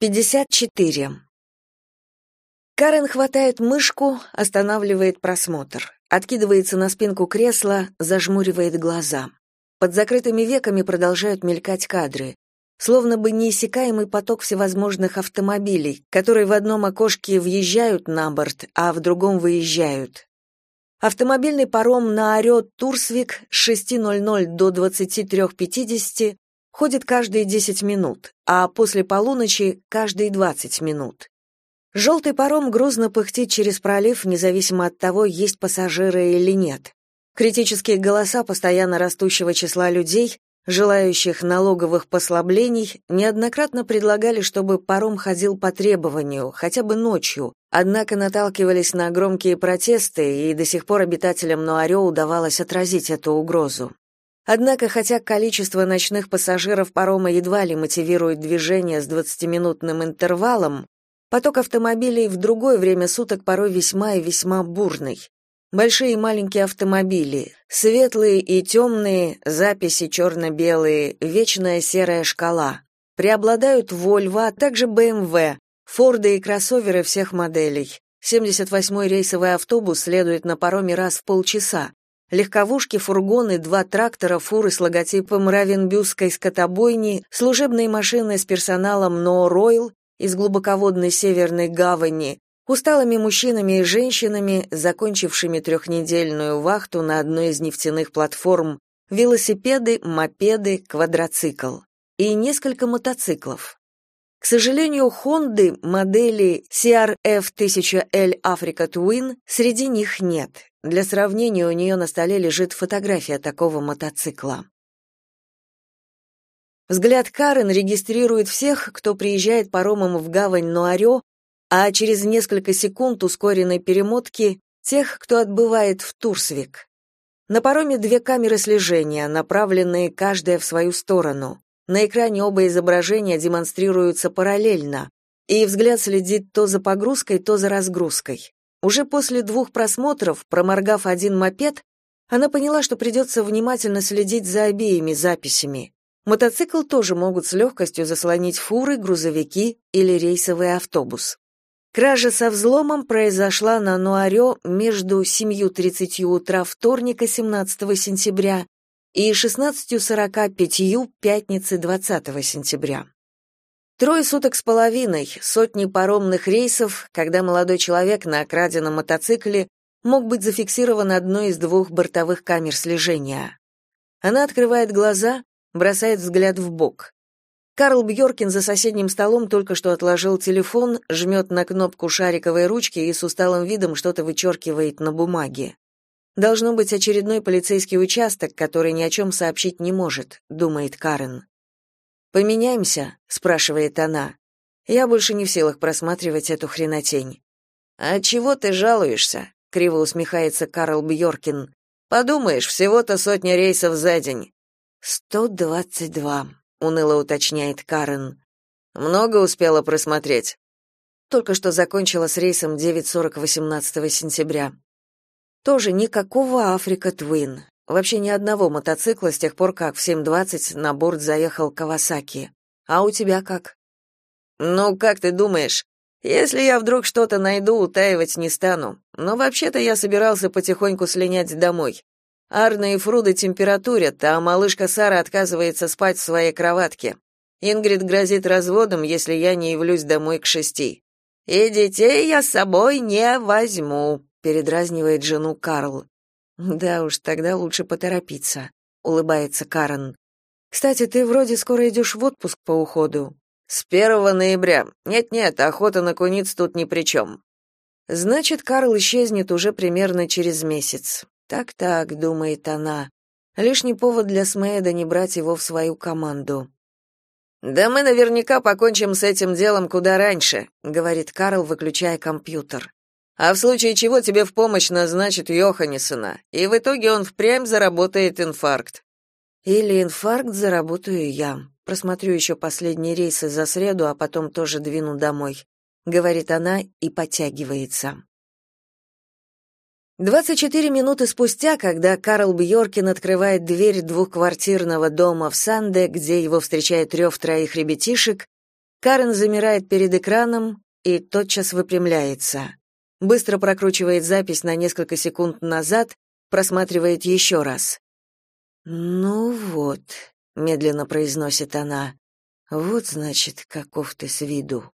54. Карен хватает мышку, останавливает просмотр. Откидывается на спинку кресла, зажмуривает глаза. Под закрытыми веками продолжают мелькать кадры. Словно бы неиссякаемый поток всевозможных автомобилей, которые в одном окошке въезжают на борт, а в другом выезжают. Автомобильный паром на Орет Турсвик с 6.00 до 23.50 ходит каждые 10 минут, а после полуночи — каждые 20 минут. Желтый паром грузно пыхтит через пролив, независимо от того, есть пассажиры или нет. Критические голоса постоянно растущего числа людей, желающих налоговых послаблений, неоднократно предлагали, чтобы паром ходил по требованию, хотя бы ночью, однако наталкивались на громкие протесты, и до сих пор обитателям Нуарео удавалось отразить эту угрозу. Однако, хотя количество ночных пассажиров парома едва ли мотивирует движение с 20-минутным интервалом, поток автомобилей в другое время суток порой весьма и весьма бурный. Большие и маленькие автомобили, светлые и темные, записи черно-белые, вечная серая шкала. Преобладают Volvo, а также BMW, Форды и кроссоверы всех моделей. 78-й рейсовый автобус следует на пароме раз в полчаса, легковушки, фургоны, два трактора, фуры с логотипом Равенбюсской скотобойни, служебные машины с персоналом Royal из глубоководной северной гавани, усталыми мужчинами и женщинами, закончившими трехнедельную вахту на одной из нефтяных платформ, велосипеды, мопеды, квадроцикл и несколько мотоциклов. К сожалению, Хонды модели CRF-1000L Africa Twin среди них нет. Для сравнения, у нее на столе лежит фотография такого мотоцикла. Взгляд Карен регистрирует всех, кто приезжает паромом в гавань Нуарео, а через несколько секунд ускоренной перемотки тех, кто отбывает в Турсвик. На пароме две камеры слежения, направленные каждая в свою сторону. На экране оба изображения демонстрируются параллельно, и взгляд следит то за погрузкой, то за разгрузкой. Уже после двух просмотров, проморгав один мопед, она поняла, что придется внимательно следить за обеими записями. Мотоцикл тоже могут с легкостью заслонить фуры, грузовики или рейсовый автобус. Кража со взломом произошла на Нуарео между 7.30 утра вторника 17 сентября и 16.45 пятницы 20 сентября. Трое суток с половиной, сотни паромных рейсов, когда молодой человек на окраденном мотоцикле мог быть зафиксирован одной из двух бортовых камер слежения. Она открывает глаза, бросает взгляд в бок. Карл Бьоркин за соседним столом только что отложил телефон, жмет на кнопку шариковой ручки и с усталым видом что-то вычеркивает на бумаге. Должно быть очередной полицейский участок, который ни о чем сообщить не может, думает Карен. Поменяемся, спрашивает она. Я больше не в силах просматривать эту хренотень. А чего ты жалуешься? криво усмехается Карл Бьоркин. Подумаешь, всего-то сотня рейсов за день. «Сто двадцать два», — уныло уточняет Карен. «Много успела просмотреть?» Только что закончила с рейсом 9.40 18 сентября. Тоже никакого Африка Твин. Вообще ни одного мотоцикла с тех пор, как в 7.20 на борт заехал Кавасаки. А у тебя как? Ну, как ты думаешь? Если я вдруг что-то найду, утаивать не стану. Но вообще-то я собирался потихоньку слинять домой. Арна и Фруда температурят, а малышка Сара отказывается спать в своей кроватке. Ингрид грозит разводом, если я не явлюсь домой к шести. И детей я с собой не возьму, передразнивает жену Карл. Да уж, тогда лучше поторопиться, улыбается Карен. Кстати, ты вроде скоро идешь в отпуск по уходу. С первого ноября. Нет-нет, охота на куниц тут ни при чем». Значит, Карл исчезнет уже примерно через месяц. Так-так, думает она. Лишний повод для Смейда не брать его в свою команду. Да мы наверняка покончим с этим делом куда раньше, говорит Карл, выключая компьютер. А в случае чего тебе в помощь назначат Йоханнесона, и в итоге он впрямь заработает инфаркт. Или инфаркт заработаю я. Просмотрю еще последние рейсы за среду, а потом тоже двину домой, говорит она и подтягивается. 24 минуты спустя, когда Карл Бьоркин открывает дверь двухквартирного дома в Санде, где его встречает рев троих ребятишек, Карен замирает перед экраном и тотчас выпрямляется. Быстро прокручивает запись на несколько секунд назад, просматривает еще раз. «Ну вот», — медленно произносит она, — «вот, значит, каков ты с виду».